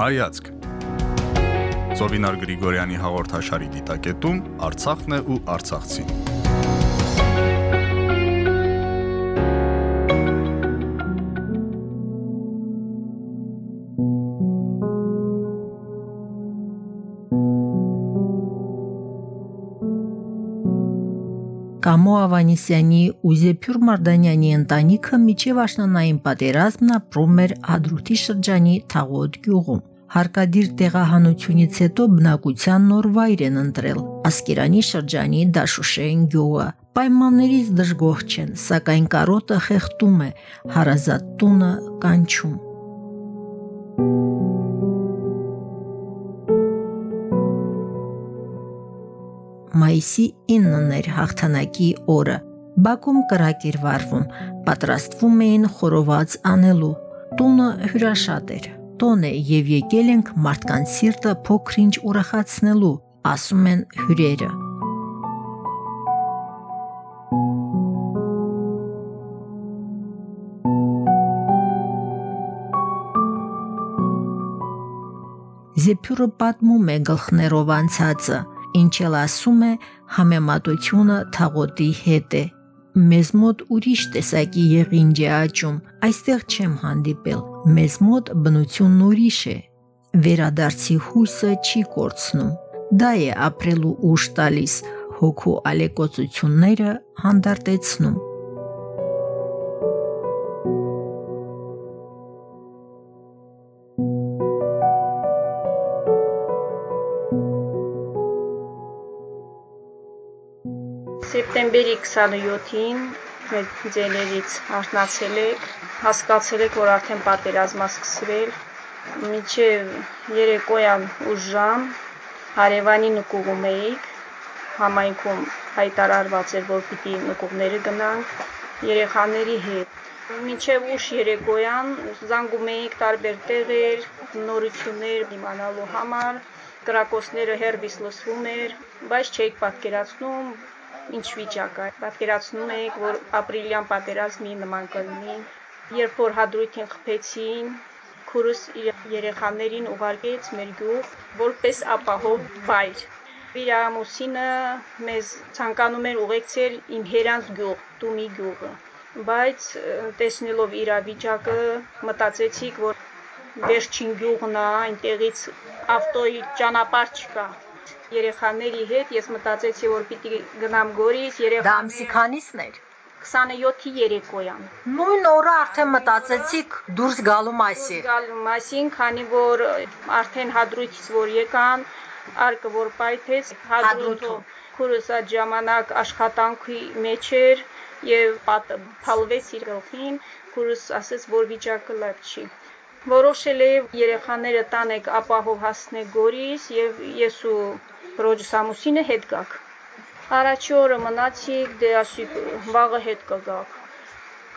Հայացք Զովինար Գրիգորյանի հաղորդաշարի դիտակետում Արցախն է ու Արցախցին։ Կամո Ավանեսյանի ու Զեփյուր Մարդանյանի ընտանիքը միջև աշնանային պատերազմն ապրում էր Ադրուտի շրջանի Թաղոտ գյուղում։ Հարկադիր տեղահանությունից հետո բնակության նոր վայր են ընտրել. Ասկերանի շրջանի Դաշուշեն գյուղը։ Պայմաններից դժգոհ չեն, սակայն կարոտը խեղտում է, հարազատ տունը կանչում։ մայիսի 9-ն էր հաղթանակի օրը։ Բաքում կրակ էր վառվում, պատրաստվում էին խորոված անելու։ Տունը հյուրաշատ էր։ Տոն է եւ եկել ենք մարդկանց սիրտը փոքրինչ ուրախացնելու, ասում են հյուրերը։ Զեփյուրը պատմում է գլխներով անցածը ինչ էլ ասում է, համեմատությունը թաղոտի հետ է։ Մեզ մոտ ուրիշ տեսակի եղինջ է աճում, այստեղ չեմ հանդիպել։ Մեզ մոտ բնությունն ուրիշ է։ Վերադարձի հույսը չի կորցնում։ Դա է ապրելու ուժ տալիս, հոգու ալեկոծությունները հանդարտեցնում։ Սեպտեմբերի 27-ին մեր ձեներից արթնացել եք, հասկացել եք, որ արդեն պատերազմա սկսվել։ Միջև երեկոյան 8 ժամ հարևանի նկուղում էիք, համայնքում հայտարարված էր, որ պիտի նկուղները գնանք երեխաների հետ։ Մինչև ուշ երեկոյան զանգում էինք տարբեր տեղեր, նորություններ իմանալու համար, կրակոցները հերվիս լսվում էր, բայց չէիք պատկերացնում, ինչ վիճակ է։ Պատկերացնում եք, որ ապրիլյան պատերազմի նման կլինի, երբ որ հադրույթին խփեցին, քուրս իր երեխաներին ուղարկեց մեր գյուղ որպես ապահով վայր։ Իր ամուսինը մեզ ցանկանում էր ուղեկցել իմ հերանց գյուղ, Տումի գյուղը, բայց տեսնելով իր վիճակը մտածեցիք, որ վերջին գյուղն է, այնտեղից ավտոյի ճանապարհ չկա երեխաների հետ ես մտածեցի, որ պիտի գնամ Գորիս երեխաների Դա ամսի քանիսն էր։ 27-ի երեկոյան։ Նույն օրը արդեն մտածեցիք դուրս գալու մասին։ Գալու մասին, քանի որ արդեն հադրույթից որ եկան, արկը որ պայթեց, հադրութը քուրս այդ ժամանակ աշխատանքի մեջ էր եւ փալվեց իր գլխին, քուրս ասեց, որ վիճակը լավ չի որոշել է երեխաները տանեք ապահով հասնեք Գորիս եւ ես ու Քրոջ Սամուսինը հետ գաք։ Առաջի օրը մնացիք, դե ասի վաղը հետ կգաք։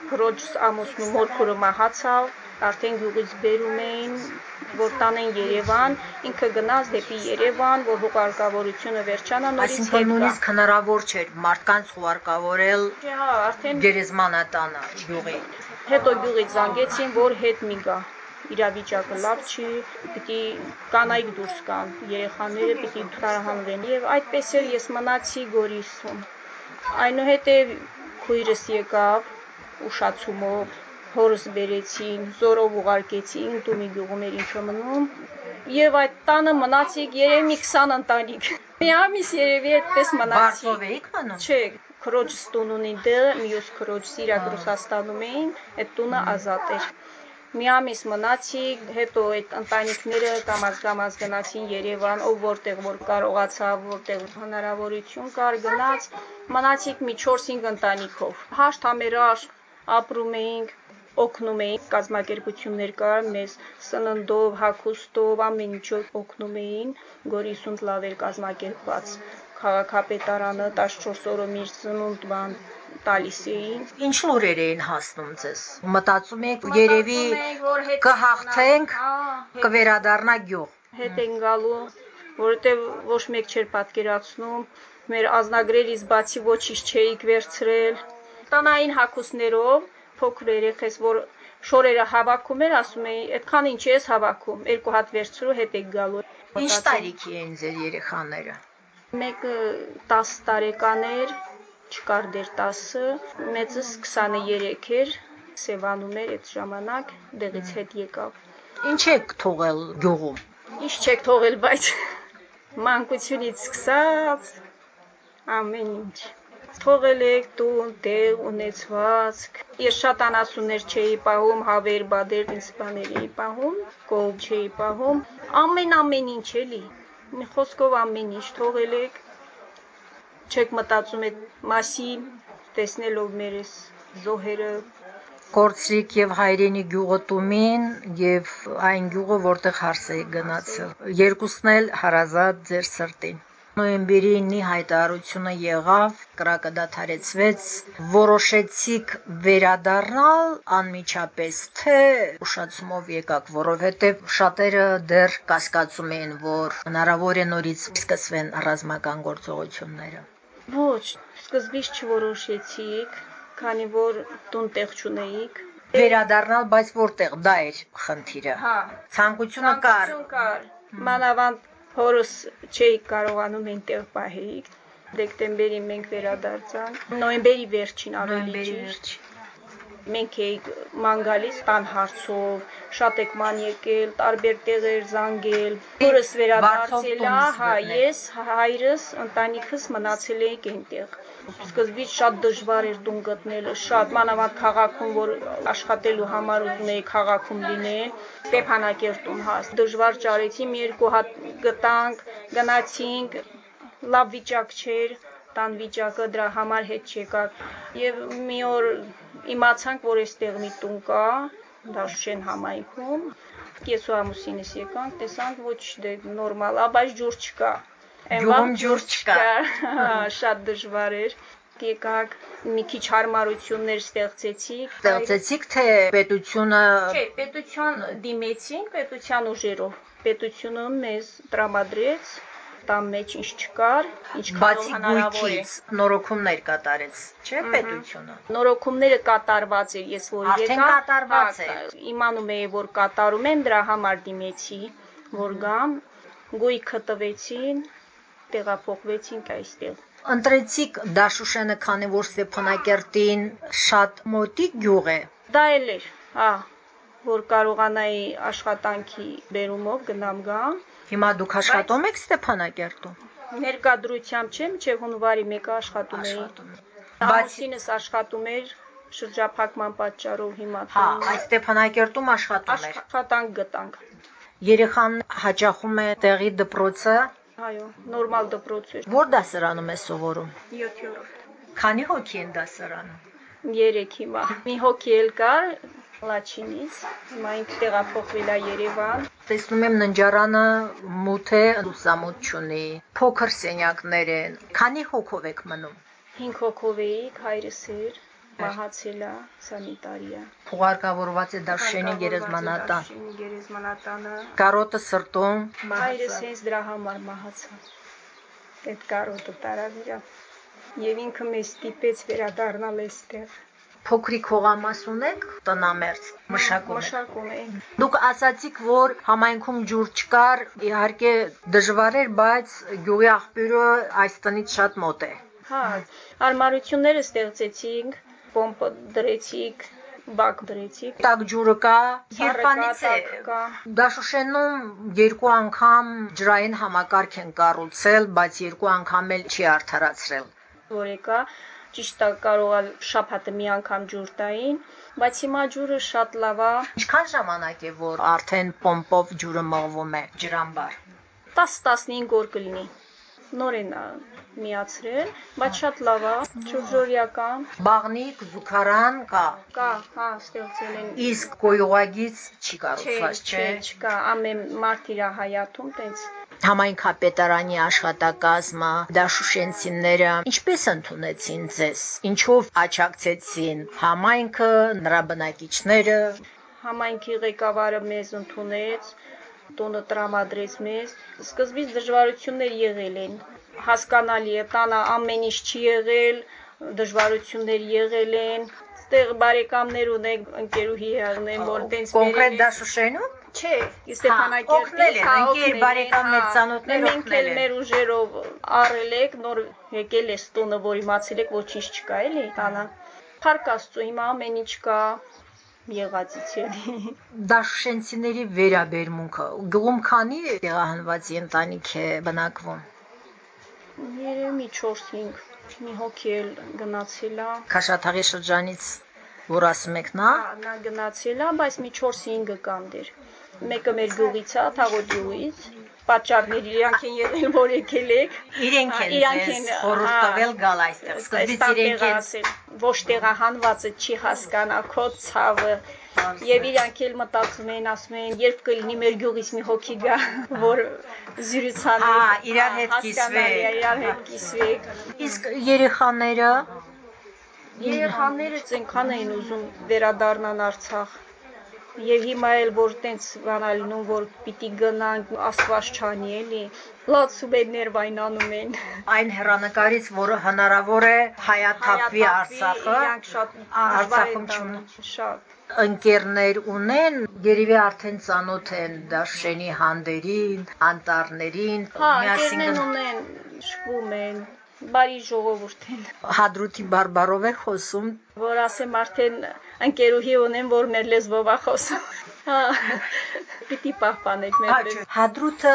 Քրոջ ամուսնու մորքուրը մահացավ, արդեն գյուղից բերում էին, որ տանեն Երևան, ինքը գնաց դեպի Երևան, որ հուղարկավորությունը վերջանա նորից Այսինքն նույնիսկ հնարավոր չէր մարդկանց հուղարկավորել Հա, արդեն գերեզմանատանը գյուղի։ հետո գյուղից զանգեցին, որ հետ մի գա իրավիճակը լավ չի, պիտի կանայք դուրս գան, երեխաները պիտի տարահանվեն եւ այդպես էլ ես մնացի Գորիսում։ Այնուհետև քույրս եկավ ուշացումով հորս բերեցին, զորով ուղարկեցին, տունի գյուղում էր ինքը մնում, եւ այդ տանը մնացիք երևի 20 ընտանիք։ Մի ամիս երևի այդպես մնացի։ Բարսով էիք մնում։ Չէ, քրոջս տուն ունի դը, մյուս քրոջս իրակ Ռուսաստանում էին, այդ տունը ազատ էր մի ամիս մնացի, հետո այդ ընտանիքները կամաց-կամաց գնացին Երևան, ով որտեղ որ կարողացավ, որտեղ հնարավորություն կար գնաց, մնացիք մի 4-5 ընտանիքով։ Հաշտ համերաշ ապրում էինք, օգնում էին կազմակերպություններ կար մեզ սննդով, հագուստով, ամեն ինչով օգնում էին, Գորիսում լավ էր կազմակերպված քաղաքապետարանը 14 օրը մի ծնունդ բան տալիս էին։ Ինչ լուրեր էին հասնում ձեզ։ Մտածում եք երևի կհաղթենք, կվերադառնա գյուղ։ Հետ են գալու, որովհետև ոչ մեկ չէր պատկերացնում, մեր ազնագրերից բացի ոչինչ չէիք վերցրել։ Տնային հակուսներով փոքր երեխես, որ շորերը հավաքում էր, ասում էի, «Այդքան ինչ ես հավաքում, երկու հատ վերցրու հետ եք գալու»։ Ինչ տարիքի էին ձեր երեխաները։ Մեկը 10 տարեկան էր, չկար դեր 10-ը, մեծս 23 էր, Սևանում էր այդ ժամանակ, դեղից հետ եկավ։ Ինչ եք թողել գյուղում։ Ինչ չեք թողել, բայց մանկությունից սկսած ամեն ինչ թողել եք տուն, տեղ, ունեցվածք։ Ես շատ անասուններ չէի պահում, հավեր, բադեր, ինձ բաներ էի պահում, կողմ չէի պահում։ Ամեն ամեն ինչ էլի։ Մի խոսքով ամեն ինչ թողել եք։ Չեք մտածում այդ մասին, տեսնելով մեր այս զոհերը, Կորցրիկ եւ հայրենի գյուղը Տումին եւ այն գյուղը, որտեղ հարս է գնացել։ Երկուսն էլ հարազատ ձեր սրտին։ Նոյեմբերի 9-ի հայտարարությունը եղավ, կրակը դադարեցվեց, որոշեցիք վերադառնալ անմիջապես, թե ուշացումով եկաք, որովհետև շատերը դեռ կասկածում էին, որ հնարավոր է նորից սկսվեն ռազմական գործողությունները։ Ոչ, սկզբից չորոշեցիք, քանի որ տուն տեղ չունեիք, Վերադառնալ, բայց որտեղ դա էր խնդիրը։ Հա, Ցանկությունը կար։ կար։ Մանավանդ Հորս չէի կարողանում այնտեղ պահեիք։ Դեկտեմբերի մենք վերադարձանք։ Նոյեմբերի վերջին ավելի ճիշտ։ Մենք էինք ման գալիս տան հարցով, շատ եք ման եկել, տարբեր տեղեր զանգել։ Հորս վերադարձել է, հա, ես, հայրս, ընտանիքս մնացել էինք այնտեղ։ Սկզբից շատ դժվար էր տուն գտնելը, շատ մանավանդ քաղաքում, որ աշխատելու համար ուզում էի քաղաքում լինել, Ստեփանակերտում հա, դժվար ճարեցի, մի երկու հատ գտանք, գնացինք, լավ վիճակ չէր, տան վիճակը դրա համար հետ չեկար։ Եվ մի օր իմացանք, որ այստեղ մի տուն կա, Դաշեն համայնքում։ Ես ու ամուսինս եկանք, տեսանք ոչ դե նորմալ, բայց ջուր չկա։ Գյուղում ջուր չկա։ շատ դժվար էր եկաք մի քիչ հարմարություններ ստեղծեցիք Ստեղծեցիք թե պետությունը Չէ, պետության դիմեցինք պետության ուժերով։ Պետությունը մեզ տրամադրեց տան մեջ ինչ չկար, ինչ բացի հնարավոր է։ նորոգումներ կատարեց, չէ՞ պետությունը։ Նորոգումները կատարված էր, ես որ Արդեն եկա, կատարված հա, էր։ Իմանում էի, որ կատարում են, դրա համար դիմեցի, որ գամ, գույքը տվեցին, տեղափոխվեցինք այստեղ։ Ընտրեցիք Դաշուշենը, քանի որ Ստեփանակերտին շատ մոտիկ գյուղ է։ Դա էլ էր, հա, որ կարողանայի աշխատանքի բերումով գնամ գամ։ Հիմա դուք աշխատում եք Ստեփանակերտում։ Ներկադրությամբ չէ, մինչև հունվարի 1-ը աշխատում էի։ Ամուսինս աշխատում էր շրջափակման պատճառով հիմա հա, այս Ստեփանակերտում աշխատում եք։ աշխատանք գտանք։ Երեխան հաճախում է տեղի դպրոցը, Այո, նորմալ դպրոց էր։ որ դասարանում է սովորում։ 7-րդ։ Քանի հոգի են դասարանում։ 3 հիմա։ Մի հոգի էլ կար Լաչինից։ Հիմա ինքը տեղափոխվել է Երևան։ Տեսնում եմ ննջարանը մութ է, լուսամուտ չունի։ Փոքր սենյակներ են։ Քանի հոգով եք մնում։ 5 հոգով էիք, հայրս էր, մահացել է, սանիտարիա։ Փուղարկավորված է Դաշենի գերեզմանատան։ Դաշինի գերեզմանատանը։ Կարոտը սրտում Հայրս հենց դրա համար մահացավ։ Այդ կարոտը տարավ իրա։ Եվ ինքը մեզ ստիպեց վերադառնալ այստեղ։ փոքրիկ հողամաս ունեք տնամերձ մշակում Մշակում ենք։ Դուք ասացիք, որ համայնքում ջուր չկար, իհարկե դժվար էր, բայց գյուղի աղբյուրը այս տնից շատ մոտ է։ Հա, արմարությունները ստեղծեցինք, պոմպը դրեցիք, բակ դրեցիք։ Տակ ջուրը կա, երբանից է։ Դաշուշենում երկու անգամ ջրային համակարգ են կառուցել, բայց երկու անգամ էլ չի արդարացրել։ որ եկա, ճիշտ է կարող է շաբաթը մի անգամ ջուր տային, բայց հիմա ջուրը շատ լավ է, Ինչքան ժամանակ է, որ արդեն պոմպով ջուրը մղվում է ջրամբար։ 10-15 օր կլինի։ Նոր են ա, միացրել, բայց շատ լավ է, շուրջօրյական, Բաղնիկ, զուգարան կա։ կա, հա, ստեղծել են Իսկ կոյուղագից չի կառուցված, չէ, չէ։ չկա, ամեն մարդ իր հայաթում տենց Համայնքապետարանի աշխատակազմը, դաշուշենցիները ինչպես ընդունեցին ձեզ։ Ինչով աչակցեցին համայնքը, նրա բնակիչները։ համայնքի ղեկավարը մեզ ընդունեց, տոնը տրամադրեց մեզ։ Սկզբից դժվարություններ եղել են։ Հասկանալի է, տանը ամեն ինչ չի եղել, դժվարություններ եղել են, Տեղ բարեկամներ ունենք, ընկերուհի եղնեն, որ տենց Կոնկրետ դա Շուշենում։ Չէ, Ստեփանակերտի են, ընկեր, բարեկամներ, ծանոթներ Մենք օգնել էլ են։ մեր ուժերով առել եք, նոր եկել է տունը, որ իմացել եք ոչինչ չկա, էլի տանը։ Փառք Աստծո, հիմա ամեն ինչ կա եղածից էլի։ Դաշշենցիների վերաբերմունքը գլում քանի տեղահանվածի ընտանիք է բնակվում։ Երեմի 4-5 մի հոգի էլ գնացել է։ Քաշաթաղի շրջանից որ ասում եք նա, Հա, նա գնացել է, բայց մի 4-5 կան դեր։ Մեկը մեր գյուղից է, Թաղոջյուից։ Պատճառներ իրանք են եղել, որ եկել եք։ իրենք են իրանք են, խորհուրդ տվել գալ այստեղ։ Սկզբից իրենք են ոչ տեղահանվածը չի հասկանա քո ցավը։ Եվ իրանք էլ մտածում են, ասում են, երբ կլինի մեր գյուղից մի հոգի գա, որ զրուցանի։ Հա, իրար հետ կիսվեք։ Իրար հետ կիսվեք։ Իսկ երեխաները Երեխաները ցենքան էին ուզում վերադառնան Արցախ։ Եվ հիմա էլ որ տենց բանա լինում, որ պիտի գնանք, Աստված չանի էլի, լացում են ներվայնանում են։ այն հերանեկարից, որը հնարավոր է հայաթափվի Արցախը, Արցախում տանում, շատ։ ընկերներ ունեն, երևի արդեն ծանոթ են Դաշենի հանդերին, անտառներին, Հա, միասին ունեն, շվում են, բարի ժողովուրդ են։ Հադրութի բարբարով է խոսում, Որ ասեմ արդեն ընկերուհի ունեմ, որ մեր լեզվով է խոսում։ Հա, պիտի պահպանեք մեր Հադրութը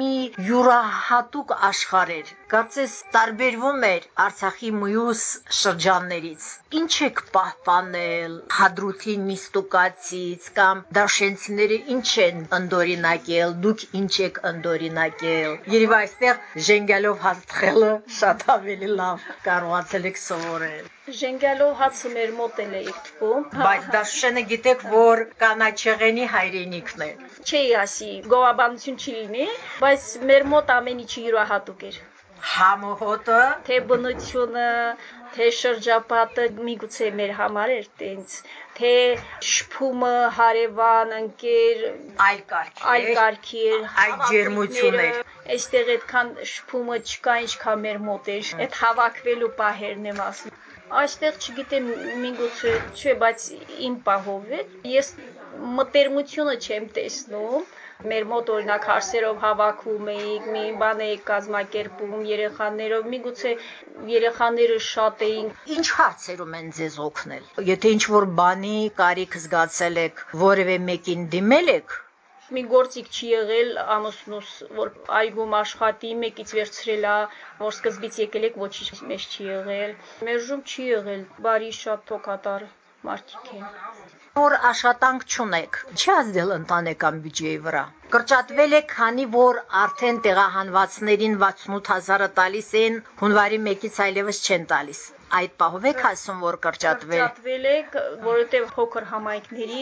մի յուրահատուկ աշխարհ էր։ Կարծես տարբերվում էր Արցախի մյուս շրջաններից։ Ինչ եք պահպանել Հադրութին միստուկացից կամ դաշենցիները ինչ են ընդորինակել, դուք ինչ եք ընդորինակել։ Երևի այստեղ ժենգալով հաստղելը շատ ավելի լավ կարողացել եք սովորել։ Ժենգալով հացը մեր մոտ էլ է թվում։ Բայց դաշենը գիտեք, որ կանաչեղենի հայրենիքն է։ չի ասի, գովաբանություն չի լինի, բայց մեր մոտ ամեն ինչ յուրահատուկ էր։ Համոհոտը Թե բնությունը, թե շրջապատը միգուցե մեր համար էր տենց, թե շփումը, հարևան, ընկեր, այլ կարգ այլ կարգի այլ ջերմություն էր։ Այստեղ այդքան շփումը չկա, ինչքան մեր մոտ էր։ Այդ հավաքվելու պահերն եմ ասում։ Այստեղ չգիտեմ միգուցե չէ, բայց իմ պահով է։ Ես մտերմությունը չեմ տեսնում։ Մեր մոտ օրինակ հարսերով հավաքվում էինք, մի բան էինք կազմակերպում երեխաներով, միգուցե երեխաները շատ էին Ինչ հարցերում են ձեզ օգնել։ Եթե ինչ որ բանի կարիք զգացել եք, որևէ մեկին դիմել եք, մի գործիկ չի եղել ամուսնուս, որ այգում աշխատի, մեկից վերցրել է, որ սկզբից եկել եք ոչինչ մեջ չի եղել։ Մերժում չի եղել, բարի շատ թոքատար մարդիկ են։ որ աշխատանք չունեք, չի ազդել ընտանեկան բյուջեի վրա։ Կրճատվել է, քանի որ արդեն տեղահանվածներին 68000-ը տալիս են, հունվարի 1-ից այլևս չեն տալիս։ Այդ պահով եք ասում, որ կրճատվել։ Կրճատվել է, որովհետև փոքր համայնքների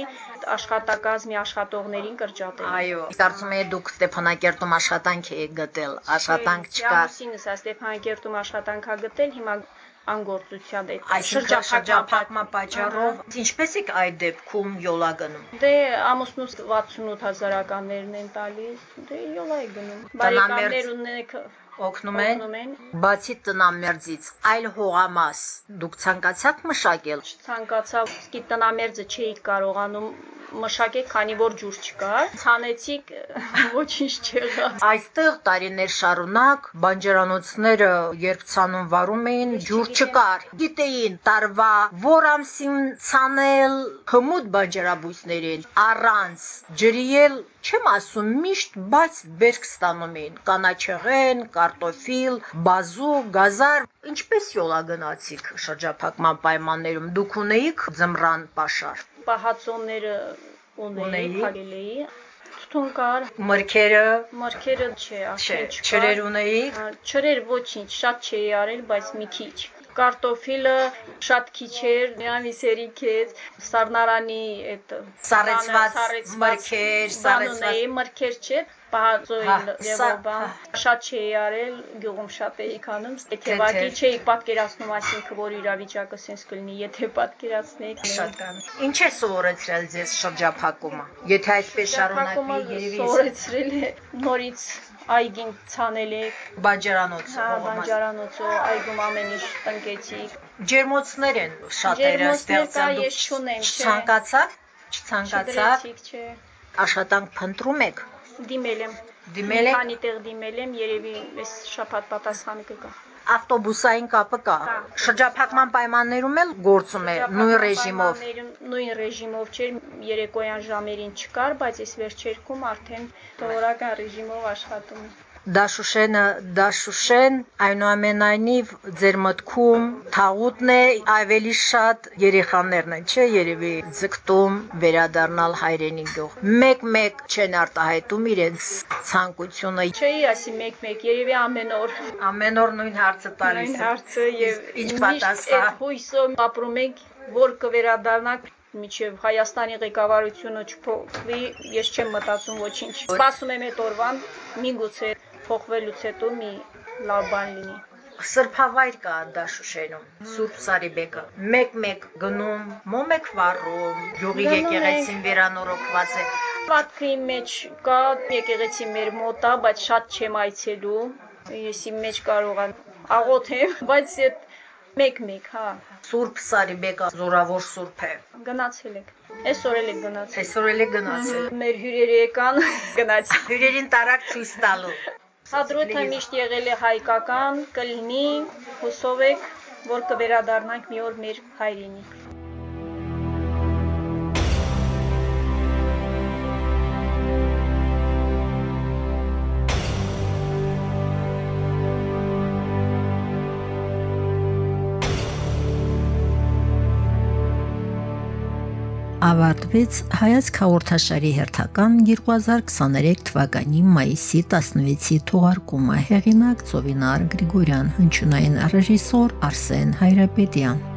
աշխատակազմի աշխատողներին կրճատել։ Այո, կարծում եմ դուք Ստեփանակերտում աշխատանք եք գտել, աշխատանք չկա։ Ամուսինս է Ստեփանակերտում աշխատանք ա գտել, հիմա անգործության այդ շրջափակման պատճառով ինչպես եք այդ դեպքում յոլա գնում։ Դե ամուսնուս 68 հազարականներն են տալիս, դե յոլա է գնում։ Տնամերձ- Բարեկամներ ունենք Օգնում են։ Բացի տնամերձից, այլ հողամաս դուք ցանկացաք մշակել։ Ցանկացավ սկի տնամերձը չէի կարողանում մշակել, քանի որ ջուր չկար։ Ցանեցիք ոչինչ չեղավ։ Այստեղ տարիներ շարունակ բանջարանոցները երբ ցանում վարում էին, ջուր չկար։ Գիտեին տարվա որ ամսին ցանել հմուտ բանջարաբույսներին առանց ջրի էլ չեմ ասում միշտ, բայց բերք ստանում էին կանաչեղեն, կարտոֆիլ, բազու, գազար։ Ինչպես յոլա գնացիք շրջափակման պայմաններում։ Դուք ունեիք ձմռան pašար։ Պահածոնները Ունեի։ ունեի, քալելեի։ Թութուն կար, Մրգերը, մրգերը չէ, արդեն չկար։ չրեր ունեիք։ Ա, Չրեր ոչինչ, շատ չէի արել, բայց մի քիչ։ Կարտոֆիլը շատ քիչ էր, նյամիսերի քեզ, սառնարանի այդ Սառեցված մրգեր, սառեցված- մրգեր չէ, պահածոյ Հա, եւ բան։ հա։ Շատ չէի արել, գյուղում շատ էի քանում, Թեթև։ եթեվակի չէի պատկերացնում, այսինքն որ իրավիճակը sense կլինի, եթե պատկերացնեիք։ Շատ կան։ Ինչ է սովորեցրել ձեզ շրջափակումը։ Եթե այսպես շարունակվի, երևի սովորեցրել է նորից այգին ցանել եք, բանջարանոց հա, հողամաս։ բանջարանոցը, այգում ամեն ինչ տնկեցիք, Ջերմոցներ են շատերը ստեղծել։ ես չունեմ, չէ։ չցանկացաք Չդրեցիք, չէ։ աշխատանք փնտրում եք։ Դիմել եմ։ Դիմել եք Քանի տեղ դիմել եմ, երևի այս շաբաթ պատասխանը կգա։ ավտոբուսային կապը կա։ Շրջափակման պայմաններում էլ գործում է նույն ռեժիմով։ Նույն ռեժիմով չէր, երեկոյան ժամերին չկար, բայց այս վերջերքում արդեն տողորական ռեժիմով աշխատում Դաշուշենը, Դաշուշեն, այնուամենայնիվ ձեր մտքում թաղուտն է ավելի շատ երեխաներն են, չէ, երևի ձգտում վերադառնալ հայրենի գյուղ։ Մեկ-մեկ չեն արտահայտում իրենց ցանկությունը։ Չէի ասի մեկ-մեկ, երևի ամեն օր Ամեն օր նույն հարցը տալիս նույն հարցը եւ Ինչ պատասխան։ հույսով ապրում ենք, որ կվերադառնանք միջև Հայաստանի ղեկավարությունը չփոխվի, ես չեմ մտածում ոչինչ։ Սպասում եմ այդ օրվան, միգուցե փոխվելուց հետո մի լավ բան լինի։ Սրբավայր կա Դաշուշենում, Սուրբ Սարիբեկը։ Մեկ-մեկ գնում, մոմ եք վառում, ենք։ եկեղեցին վերանորոգված է։ Պատկի մեջ կա եկեղեցի մեր մոտ է, բայց շատ չեմ այցելու։ Ես իմ մեջ կարող եմ աղոթեմ, բայց այդ մեկ-մեկ, հա, Սուրբ Սարիբեկը զորավոր սուրբ է։ գնացել եք։ Այսօր էլ եք գնացել։ Այսօր էլ է գնացել։ Մեր հյուրերը եկան, գնացի։ Հյուրերին տարակ ցույց տալու։ Հադրութը միշտ եղել է հայկական, կլինի, հուսով եք, որ կվերադառնանք մի օր մեր հայրենիք։ ավարտվեց հայացք հաղորդաշարի հերթական 2023 թվականի մայիսի 16-ի թողարկումը հեղինակ Ծովինար Գրիգորյան հնչյունային ռեժիսոր Արսեն Հայրապետյան